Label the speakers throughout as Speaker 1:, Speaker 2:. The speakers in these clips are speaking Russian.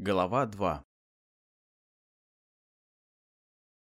Speaker 1: Глава 2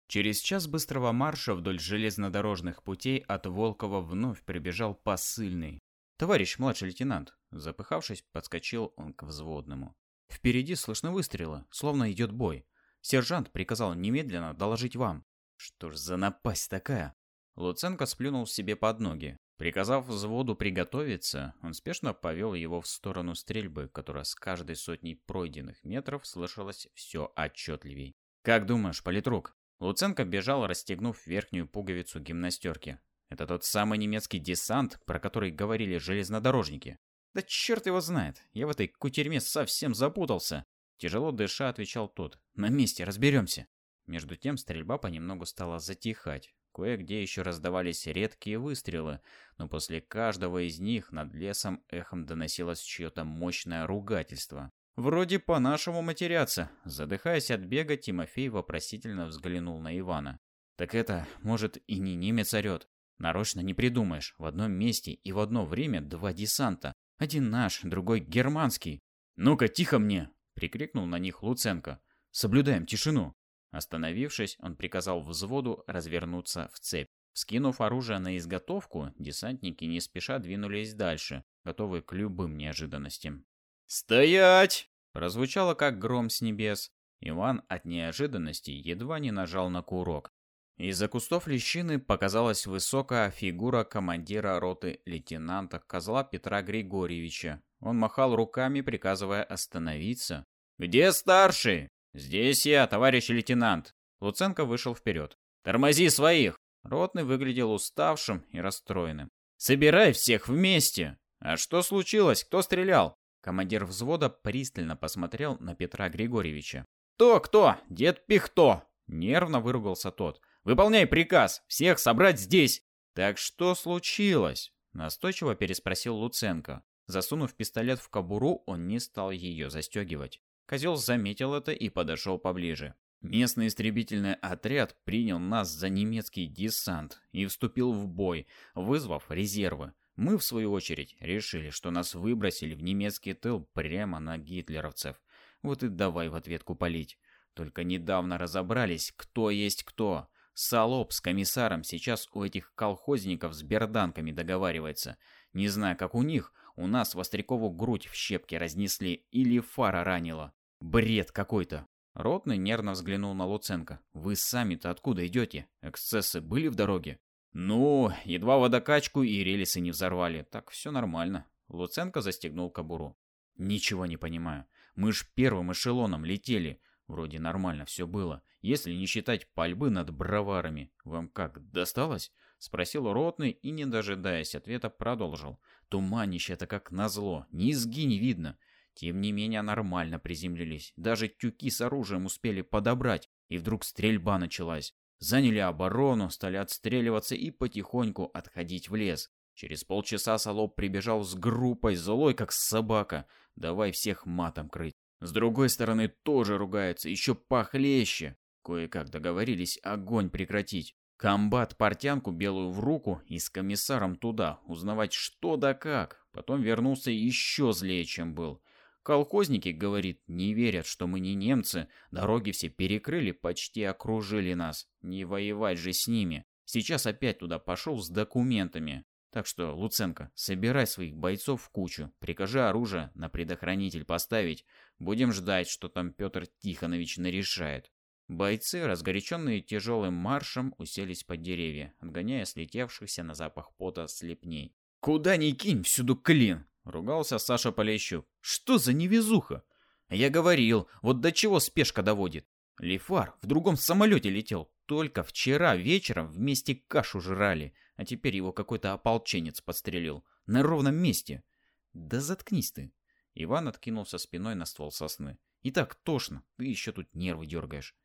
Speaker 1: Через час быстрого марша вдоль железнодорожных путей от Волкова вновь прибежал посыльный. «Товарищ младший лейтенант!» Запыхавшись, подскочил он к взводному. «Впереди слышны выстрелы, словно идет бой. Сержант приказал немедленно доложить вам». «Что ж за напасть такая?» Луценко сплюнул себе под ноги. Приказав взводу приготовиться, он спешно повел его в сторону стрельбы, которая с каждой сотней пройденных метров слышалась все отчетливей. «Как думаешь, политрук?» Луценко бежал, расстегнув верхнюю пуговицу гимнастерки. «Это тот самый немецкий десант, про который говорили железнодорожники». «Да черт его знает, я в этой кутерьме совсем запутался!» Тяжело дыша, отвечал тот. «На месте, разберемся!» Между тем стрельба понемногу стала затихать. Кое-где еще раздавались редкие выстрелы, но после каждого из них над лесом эхом доносилось чье-то мощное ругательство. «Вроде по-нашему матерятся». Задыхаясь от бега, Тимофей вопросительно взглянул на Ивана. «Так это, может, и не немец орет. Нарочно не придумаешь. В одном месте и в одно время два десанта. Один наш, другой германский. «Ну-ка, тихо мне!» — прикрикнул на них Луценко. «Соблюдаем тишину!» Остановившись, он приказал взводу развернуться в цепь. Скинув оружие на изготовку, десантники не спеша двинулись дальше, готовые к любым неожиданностям. «Стоять!» – прозвучало как гром с небес. Иван от неожиданности едва не нажал на курок. Из-за кустов лещины показалась высокая фигура командира роты лейтенанта Козла Петра Григорьевича. Он махал руками, приказывая остановиться. «Где старший?» «Здесь я, товарищ лейтенант!» Луценко вышел вперед. «Тормози своих!» Ротный выглядел уставшим и расстроенным. «Собирай всех вместе!» «А что случилось? Кто стрелял?» Командир взвода пристально посмотрел на Петра Григорьевича. «Кто, кто? Дед Пихто!» Нервно выругался тот. «Выполняй приказ! Всех собрать здесь!» «Так что случилось?» Настойчиво переспросил Луценко. Засунув пистолет в кобуру, он не стал ее застегивать. Козел заметил это и подошел поближе. Местный истребительный отряд принял нас за немецкий десант и вступил в бой, вызвав резервы. Мы, в свою очередь, решили, что нас выбросили в немецкий тыл прямо на гитлеровцев. Вот и давай в ответку палить. Только недавно разобрались, кто есть кто. Солоп с комиссаром сейчас у этих колхозников с берданками договаривается. Не знаю, как у них, у нас Вострякову грудь в щепки разнесли или фара ранила. Бред какой-то. Ротный нервно взглянул на Луценко. Вы сами-то откуда идете? Эксцессы были в дороге? Ну, едва водокачку и рельсы не взорвали. Так все нормально. Луценко застегнул кобуру. Ничего не понимаю. Мы ж первым эшелоном летели. Вроде нормально все было, если не считать пальбы над броварами. Вам как, досталось? Спросил ротный и, не дожидаясь ответа, продолжил. Туманище-то как назло, низги не видно. Тем не менее нормально приземлились. Даже тюки с оружием успели подобрать, и вдруг стрельба началась. Заняли оборону, стали отстреливаться и потихоньку отходить в лес. Через полчаса Солоб прибежал с группой, злой как собака. Давай всех матом крыть. С другой стороны тоже ругается, еще похлеще. Кое-как договорились огонь прекратить. Комбат портянку белую в руку и с комиссаром туда, узнавать что да как. Потом вернулся еще злее, чем был. Колхозники, говорит, не верят, что мы не немцы. Дороги все перекрыли, почти окружили нас. Не воевать же с ними. Сейчас опять туда пошел с документами. Так что, Луценко, собирай своих бойцов в кучу, прикажи оружие на предохранитель поставить. Будем ждать, что там Петр Тихонович нарешает. Бойцы, разгоряченные тяжелым маршем, уселись под деревья, отгоняя слетевшихся на запах пота слепней. «Куда ни кинь, всюду клин!» Ругался Саша Полещук. Что за невезуха? Я говорил, вот до чего спешка доводит. Лифар в другом самолете летел. Только вчера вечером вместе кашу жрали, а теперь его какой-то ополченец подстрелил. На ровном месте. Да заткнись ты. Иван откинулся спиной на ствол сосны. И так тошно, ты еще тут нервы дергаешь.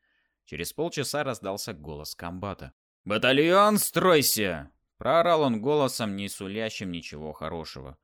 Speaker 1: Через полчаса раздался голос комбата. «Батальон, стройся!» Проорал он голосом, не сулящим ничего хорошего.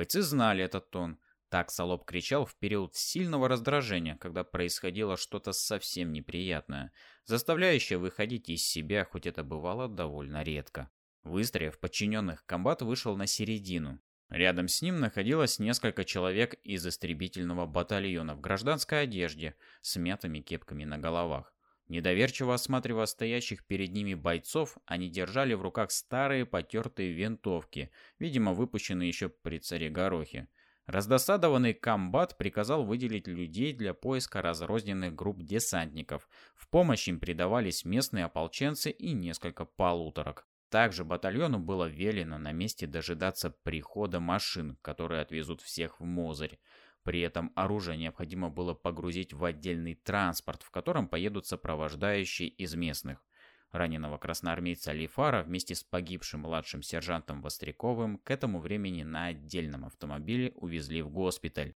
Speaker 1: Бойцы знали этот тон. Так Солоб кричал в период сильного раздражения, когда происходило что-то совсем неприятное, заставляющее выходить из себя, хоть это бывало довольно редко. Выстроив подчиненных, комбат вышел на середину. Рядом с ним находилось несколько человек из истребительного батальона в гражданской одежде с мятыми кепками на головах. Недоверчиво осматривая стоящих перед ними бойцов, они держали в руках старые потертые винтовки, видимо, выпущенные еще при царе Горохе. Раздосадованный комбат приказал выделить людей для поиска разрозненных групп десантников. В помощь им придавались местные ополченцы и несколько полуторок. Также батальону было велено на месте дожидаться прихода машин, которые отвезут всех в Мозырь. При этом оружие необходимо было погрузить в отдельный транспорт, в котором поедут сопровождающие из местных. Раненого красноармейца Лифара вместе с погибшим младшим сержантом Востряковым к этому времени на отдельном автомобиле увезли в госпиталь.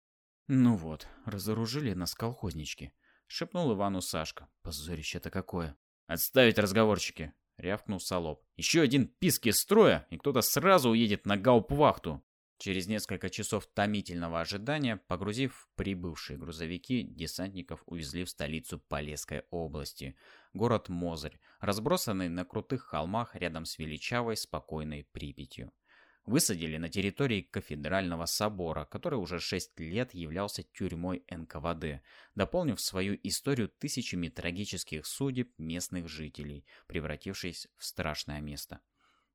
Speaker 1: «Ну вот, разоружили нас колхознички», — шепнул Ивану Сашка. «Позорище-то какое!» «Отставить разговорчики!» — рявкнул Солоб. «Еще один писк из строя, и кто-то сразу уедет на гауптвахту!» Через несколько часов томительного ожидания, погрузив прибывшие грузовики, десантников увезли в столицу Полесской области, город Мозырь, разбросанный на крутых холмах рядом с величавой спокойной Припятью. Высадили на территории кафедрального собора, который уже шесть лет являлся тюрьмой НКВД, дополнив свою историю тысячами трагических судеб местных жителей, превратившись в страшное место.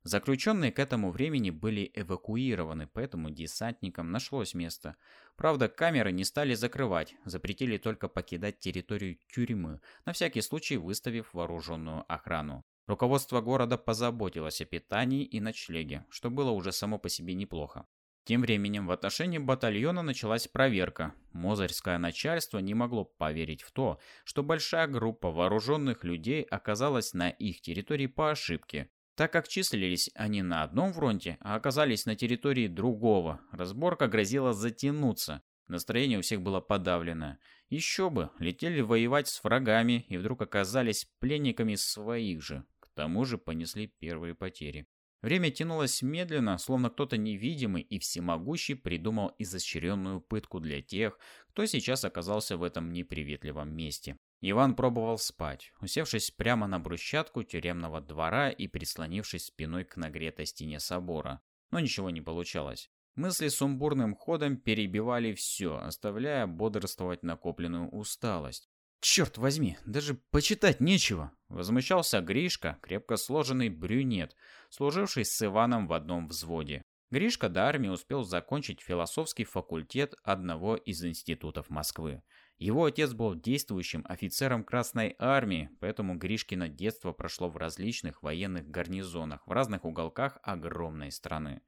Speaker 1: Заключенные к этому времени были эвакуированы, поэтому десантникам нашлось место. Правда, камеры не стали закрывать, запретили только покидать территорию тюрьмы, на всякий случай выставив вооруженную охрану. Руководство города позаботилось о питании и ночлеге, что было уже само по себе неплохо. Тем временем в отношении батальона началась проверка. Мозырское начальство не могло поверить в то, что большая группа вооруженных людей оказалась на их территории по ошибке. Так как числились они на одном фронте, а оказались на территории другого, разборка грозила затянуться. Настроение у всех было подавлено. Еще бы, летели воевать с врагами и вдруг оказались пленниками своих же. К тому же понесли первые потери. Время тянулось медленно, словно кто-то невидимый и всемогущий придумал изощренную пытку для тех, кто сейчас оказался в этом неприветливом месте. Иван пробовал спать, усевшись прямо на брусчатку тюремного двора и прислонившись спиной к нагретой стене собора. Но ничего не получалось. Мысли сумбурным ходом перебивали все, оставляя бодрствовать накопленную усталость. «Черт возьми, даже почитать нечего!» Возмущался Гришка, крепко сложенный брюнет, служивший с Иваном в одном взводе. Гришка до армии успел закончить философский факультет одного из институтов Москвы. Его отец был действующим офицером Красной Армии, поэтому Гришкино детство прошло в различных военных гарнизонах в разных уголках огромной страны.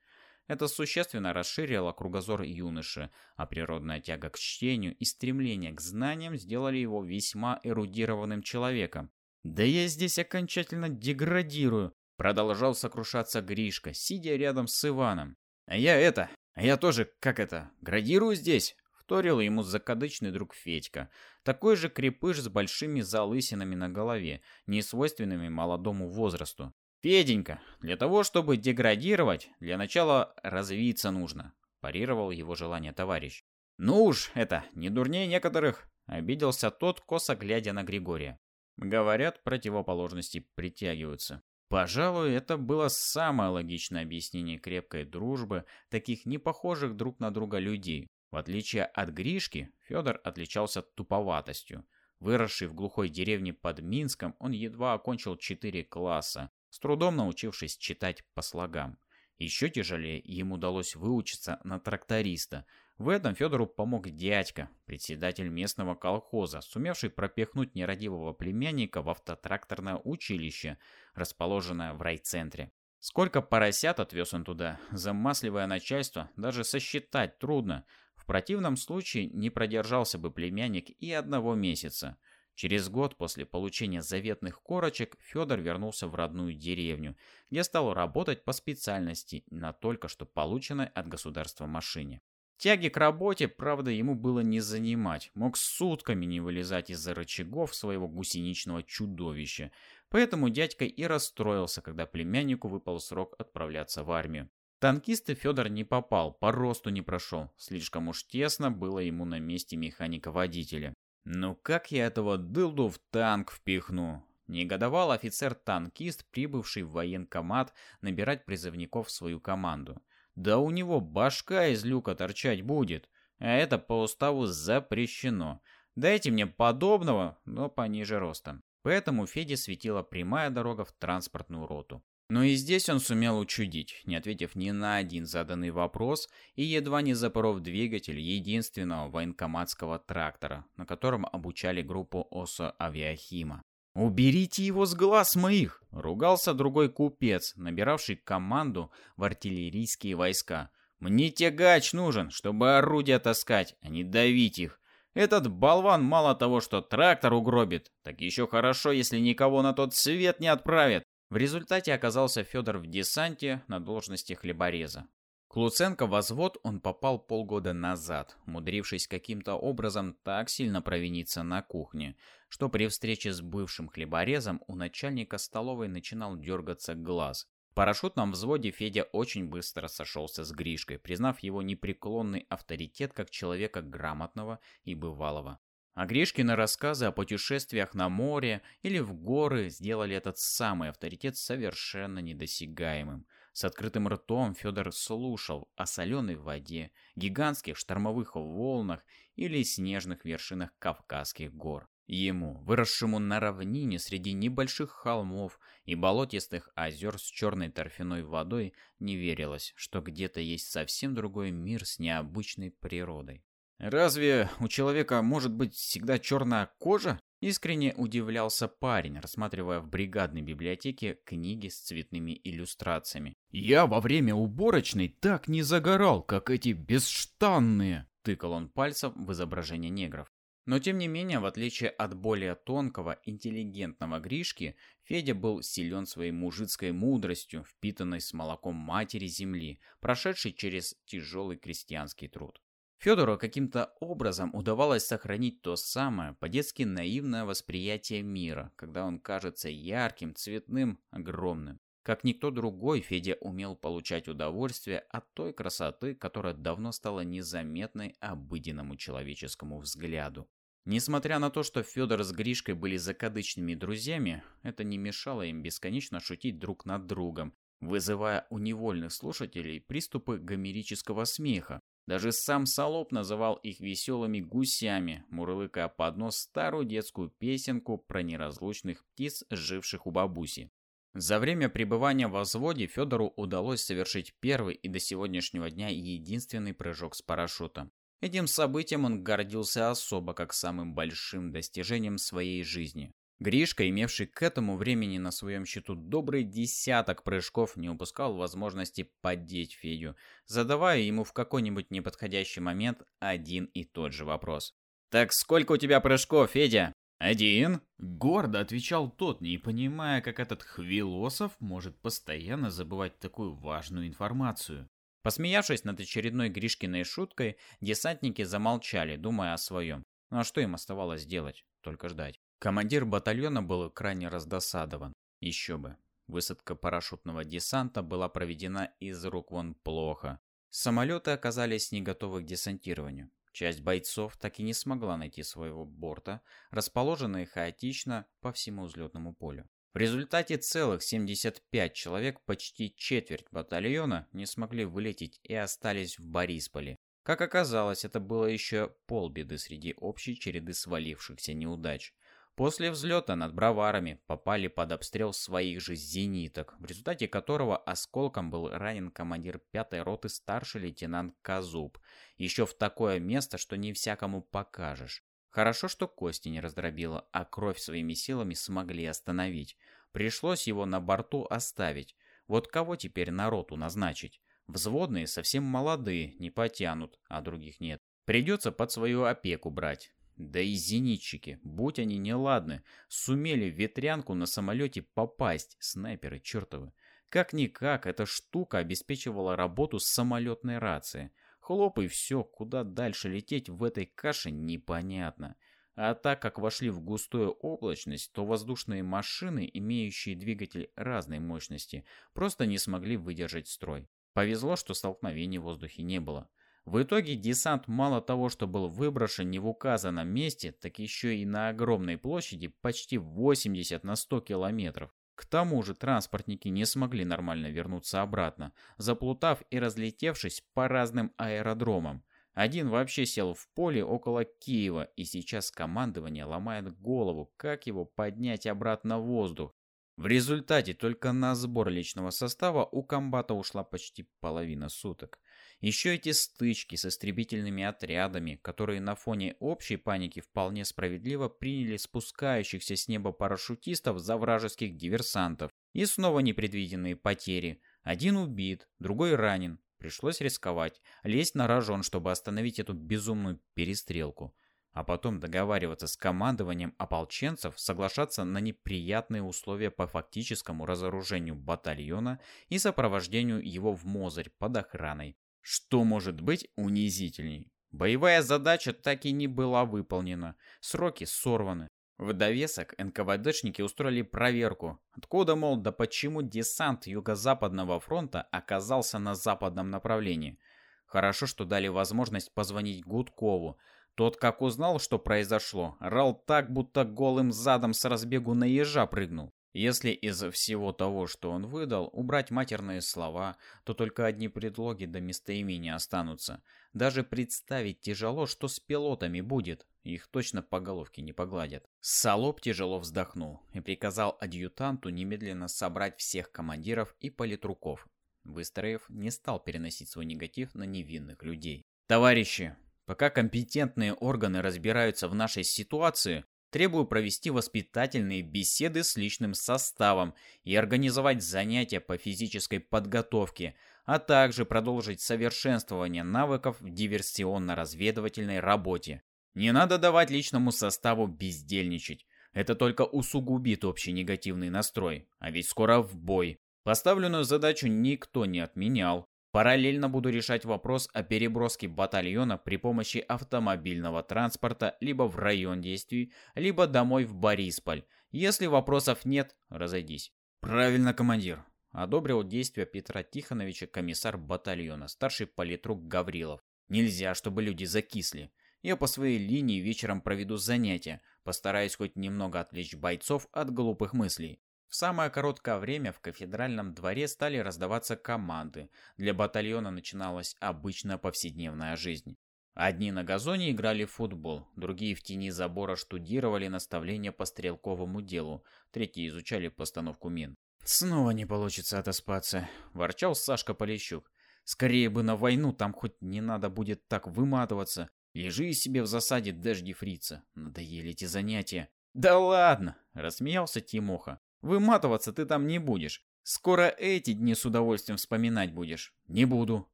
Speaker 1: Это существенно расширило кругозор юноши, а природная тяга к чтению и стремление к знаниям сделали его весьма эрудированным человеком. «Да я здесь окончательно деградирую», — продолжал сокрушаться Гришка, сидя рядом с Иваном. «А я это, а я тоже, как это, градирую здесь?» Вторил ему закадычный друг Федька, такой же крепыш с большими залысинами на голове, не свойственными молодому возрасту. «Феденька, для того, чтобы деградировать, для начала развиться нужно», парировал его желание товарищ. «Ну уж, это, не дурнее некоторых», обиделся тот, косо глядя на Григория. Говорят, противоположности притягиваются. Пожалуй, это было самое логичное объяснение крепкой дружбы таких непохожих друг на друга людей. В отличие от Гришки, Федор отличался туповатостью. Выросший в глухой деревне под Минском, он едва окончил 4 класса, с трудом научившись читать по слогам. Еще тяжелее ему удалось выучиться на тракториста. В этом Федору помог дядька, председатель местного колхоза, сумевший пропихнуть нерадивого племянника в автотракторное училище, расположенное в райцентре. Сколько поросят отвез он туда, замасливое начальство, даже сосчитать трудно, противном случае не продержался бы племянник и одного месяца. Через год после получения заветных корочек Федор вернулся в родную деревню, где стал работать по специальности на только что полученной от государства машине. Тяги к работе, правда, ему было не занимать, мог сутками не вылезать из-за рычагов своего гусеничного чудовища, поэтому дядька и расстроился, когда племяннику выпал срок отправляться в армию. Танкисты Федор не попал, по росту не прошел. Слишком уж тесно было ему на месте механика-водителя. «Ну как я этого дылду в танк впихну?» Негодовал офицер-танкист, прибывший в военкомат набирать призывников в свою команду. Да у него башка из люка торчать будет, а это по уставу запрещено. Дайте мне подобного, но пониже ростом. Поэтому Феде светила прямая дорога в транспортную роту. Но и здесь он сумел учудить, не ответив ни на один заданный вопрос и едва не запоров двигатель единственного военкоматского трактора, на котором обучали группу ОСО Авиахима. «Уберите его с глаз моих!» — ругался другой купец, набиравший команду в артиллерийские войска. «Мне тягач нужен, чтобы орудия таскать, а не давить их. Этот болван мало того, что трактор угробит, так еще хорошо, если никого на тот свет не отправит. В результате оказался Федор в десанте на должности хлебореза. К Луценко возвод он попал полгода назад, умудрившись каким-то образом так сильно провиниться на кухне, что при встрече с бывшим хлеборезом у начальника столовой начинал дергаться глаз. В парашютном взводе Федя очень быстро сошелся с Гришкой, признав его непреклонный авторитет как человека грамотного и бывалого. А Гришкины рассказы о путешествиях на море или в горы сделали этот самый авторитет совершенно недосягаемым. С открытым ртом Федор слушал о соленой воде, гигантских штормовых волнах или снежных вершинах Кавказских гор. Ему, выросшему на равнине среди небольших холмов и болотистых озер с черной торфяной водой, не верилось, что где-то есть совсем другой мир с необычной природой. «Разве у человека может быть всегда черная кожа?» Искренне удивлялся парень, рассматривая в бригадной библиотеке книги с цветными иллюстрациями. «Я во время уборочной так не загорал, как эти бесштанные!» Тыкал он пальцем в изображение негров. Но тем не менее, в отличие от более тонкого, интеллигентного Гришки, Федя был силен своей мужицкой мудростью, впитанной с молоком матери земли, прошедшей через тяжелый крестьянский труд. Федору каким-то образом удавалось сохранить то самое по-детски наивное восприятие мира, когда он кажется ярким, цветным, огромным. Как никто другой, Федя умел получать удовольствие от той красоты, которая давно стала незаметной обыденному человеческому взгляду. Несмотря на то, что Федор с Гришкой были закадычными друзьями, это не мешало им бесконечно шутить друг над другом, вызывая у невольных слушателей приступы гомерического смеха, даже сам Солоп называл их веселыми гусями, мурлыкая под нос старую детскую песенку про неразлучных птиц, живших у бабуси. За время пребывания в взводе Федору удалось совершить первый и до сегодняшнего дня единственный прыжок с парашютом. Этим событием он гордился особо как самым большим достижением своей жизни. Гришка, имевший к этому времени на своем счету добрый десяток прыжков, не упускал возможности поддеть Федю, задавая ему в какой-нибудь неподходящий момент один и тот же вопрос. «Так сколько у тебя прыжков, Федя?» «Один?» — гордо отвечал тот, не понимая, как этот хвилосов может постоянно забывать такую важную информацию. Посмеявшись над очередной Гришкиной шуткой, десантники замолчали, думая о своем. Ну а что им оставалось делать? Только ждать. Командир батальона был крайне раздосадован. Еще бы. Высадка парашютного десанта была проведена из рук вон плохо. Самолеты оказались не готовы к десантированию. Часть бойцов так и не смогла найти своего борта, расположенные хаотично по всему взлетному полю. В результате целых 75 человек, почти четверть батальона, не смогли вылететь и остались в Борисполе. Как оказалось, это было еще полбеды среди общей череды свалившихся неудач. После взлета над Броварами попали под обстрел своих же зениток, в результате которого осколком был ранен командир пятой роты старший лейтенант Казуб. Еще в такое место, что не всякому покажешь. Хорошо, что кости не раздробило, а кровь своими силами смогли остановить. Пришлось его на борту оставить. Вот кого теперь на роту назначить? Взводные совсем молодые, не потянут, а других нет. Придется под свою опеку брать. Да и зенитчики, будь они неладны, сумели в ветрянку на самолете попасть, снайперы чертовы. Как-никак, эта штука обеспечивала работу самолетной рации. Хлоп и все, куда дальше лететь в этой каше непонятно. А так как вошли в густую облачность, то воздушные машины, имеющие двигатель разной мощности, просто не смогли выдержать строй. Повезло, что столкновений в воздухе не было. В итоге десант мало того, что был выброшен не в указанном месте, так еще и на огромной площади почти 80 на 100 километров. К тому же транспортники не смогли нормально вернуться обратно, заплутав и разлетевшись по разным аэродромам. Один вообще сел в поле около Киева, и сейчас командование ломает голову, как его поднять обратно в воздух. В результате только на сбор личного состава у комбата ушла почти половина суток. Еще эти стычки с истребительными отрядами, которые на фоне общей паники вполне справедливо приняли спускающихся с неба парашютистов за вражеских диверсантов. И снова непредвиденные потери. Один убит, другой ранен. Пришлось рисковать, лезть на рожон, чтобы остановить эту безумную перестрелку. А потом договариваться с командованием ополченцев, соглашаться на неприятные условия по фактическому разоружению батальона и сопровождению его в Мозырь под охраной. Что может быть унизительней? Боевая задача так и не была выполнена, сроки сорваны. В довесок НКВДшники устроили проверку. Откуда, мол, да почему десант Юго-Западного фронта оказался на западном направлении? Хорошо, что дали возможность позвонить Гудкову. Тот, как узнал, что произошло, рал так, будто голым задом с разбегу на ежа прыгнул. Если из всего того, что он выдал, убрать матерные слова, то только одни предлоги до местоимения останутся. Даже представить тяжело, что с пилотами будет. Их точно по головке не погладят. Солоб тяжело вздохнул и приказал адъютанту немедленно собрать всех командиров и политруков. Выстроев не стал переносить свой негатив на невинных людей. «Товарищи, пока компетентные органы разбираются в нашей ситуации, Требую провести воспитательные беседы с личным составом и организовать занятия по физической подготовке, а также продолжить совершенствование навыков в диверсионно-разведывательной работе. Не надо давать личному составу бездельничать. Это только усугубит общий негативный настрой, а ведь скоро в бой. Поставленную задачу никто не отменял. Параллельно буду решать вопрос о переброске батальона при помощи автомобильного транспорта либо в район действий, либо домой в Борисполь. Если вопросов нет, разойдись. Правильно, командир. Одобрил действия Петра Тихоновича комиссар батальона, старший политрук Гаврилов. Нельзя, чтобы люди закисли. Я по своей линии вечером проведу занятия, постараюсь хоть немного отвлечь бойцов от глупых мыслей. В самое короткое время в кафедральном дворе стали раздаваться команды. Для батальона начиналась обычная повседневная жизнь. Одни на газоне играли в футбол, другие в тени забора штудировали наставления по стрелковому делу, третьи изучали постановку мин. «Снова не получится отоспаться», – ворчал Сашка Полищук. «Скорее бы на войну, там хоть не надо будет так выматываться. Лежи себе в засаде, дожди фрица. Надоели эти занятия». «Да ладно!» – рассмеялся Тимоха. Выматываться ты там не будешь. Скоро эти дни с удовольствием вспоминать будешь. Не буду,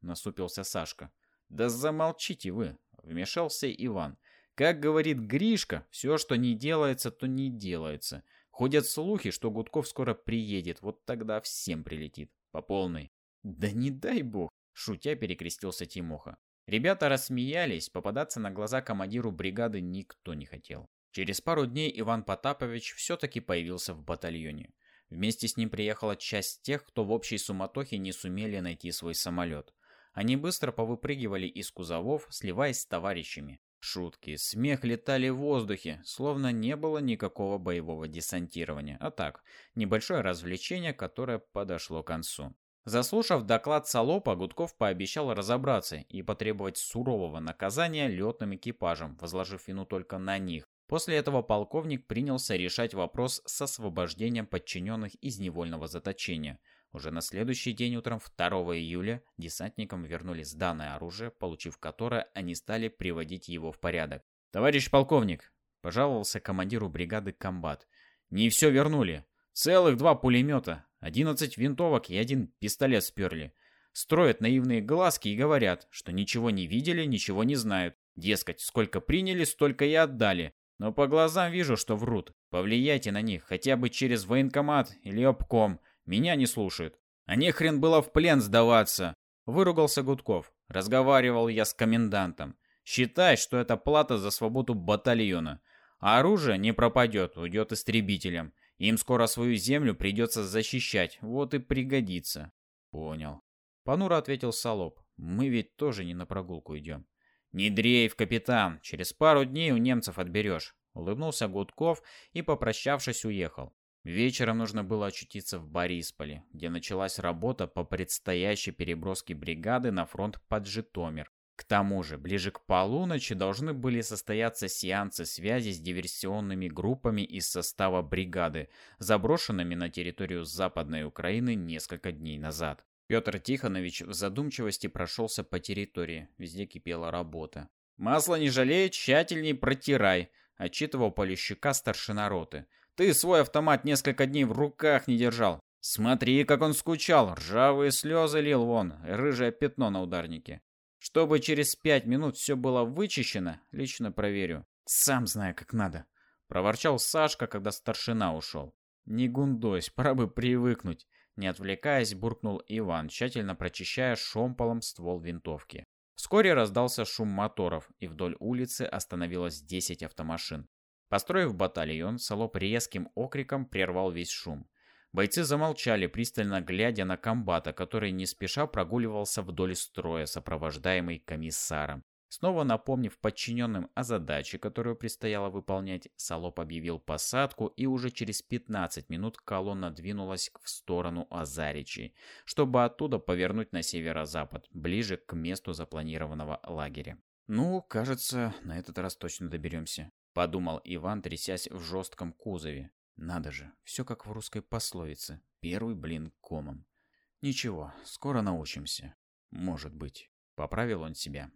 Speaker 1: насупился Сашка. Да замолчите вы, вмешался Иван. Как говорит Гришка, все, что не делается, то не делается. Ходят слухи, что Гудков скоро приедет, вот тогда всем прилетит. По полной. Да не дай бог, шутя перекрестился Тимоха. Ребята рассмеялись, попадаться на глаза командиру бригады никто не хотел. Через пару дней Иван Потапович все-таки появился в батальоне. Вместе с ним приехала часть тех, кто в общей суматохе не сумели найти свой самолет. Они быстро повыпрыгивали из кузовов, сливаясь с товарищами. Шутки, смех летали в воздухе, словно не было никакого боевого десантирования, а так, небольшое развлечение, которое подошло к концу. Заслушав доклад Солопа, Гудков пообещал разобраться и потребовать сурового наказания летным экипажам, возложив вину только на них, После этого полковник принялся решать вопрос с освобождением подчиненных из невольного заточения. Уже на следующий день утром 2 июля десантникам вернули сданное оружие, получив которое они стали приводить его в порядок. «Товарищ полковник!» – пожаловался командиру бригады комбат. «Не все вернули. Целых два пулемета, 11 винтовок и один пистолет сперли. Строят наивные глазки и говорят, что ничего не видели, ничего не знают. Дескать, сколько приняли, столько и отдали. Но по глазам вижу, что врут. Повлияйте на них, хотя бы через военкомат или обком. Меня не слушают. А не хрен было в плен сдаваться. Выругался Гудков. Разговаривал я с комендантом. Считай, что это плата за свободу батальона. А оружие не пропадет, уйдет истребителям. Им скоро свою землю придется защищать, вот и пригодится. Понял. Понуро ответил Солоп. Мы ведь тоже не на прогулку идем. «Не дрейф, капитан, через пару дней у немцев отберешь», — улыбнулся Гудков и, попрощавшись, уехал. Вечером нужно было очутиться в Борисполе, где началась работа по предстоящей переброске бригады на фронт под Житомир. К тому же, ближе к полуночи должны были состояться сеансы связи с диверсионными группами из состава бригады, заброшенными на территорию Западной Украины несколько дней назад. Петр Тихонович в задумчивости прошелся по территории, везде кипела работа. «Масло не жалей, тщательней протирай», — отчитывал Полищука старшина роты. «Ты свой автомат несколько дней в руках не держал. Смотри, как он скучал, ржавые слезы лил вон, рыжее пятно на ударнике. Чтобы через пять минут все было вычищено, лично проверю. Сам знаю, как надо», — проворчал Сашка, когда старшина ушел. «Не гундось, пора бы привыкнуть. Не отвлекаясь, буркнул Иван, тщательно прочищая шомполом ствол винтовки. Вскоре раздался шум моторов, и вдоль улицы остановилось 10 автомашин. Построив батальон, Солоп резким окриком прервал весь шум. Бойцы замолчали, пристально глядя на комбата, который не спеша прогуливался вдоль строя, сопровождаемый комиссаром. Снова напомнив подчиненным о задаче, которую предстояло выполнять, Солоп объявил посадку, и уже через 15 минут колонна двинулась в сторону Азаричи, чтобы оттуда повернуть на северо-запад, ближе к месту запланированного лагеря. «Ну, кажется, на этот раз точно доберемся», — подумал Иван, трясясь в жестком кузове. «Надо же, все как в русской пословице. Первый блин комом. Ничего, скоро научимся. Может быть». Поправил он себя.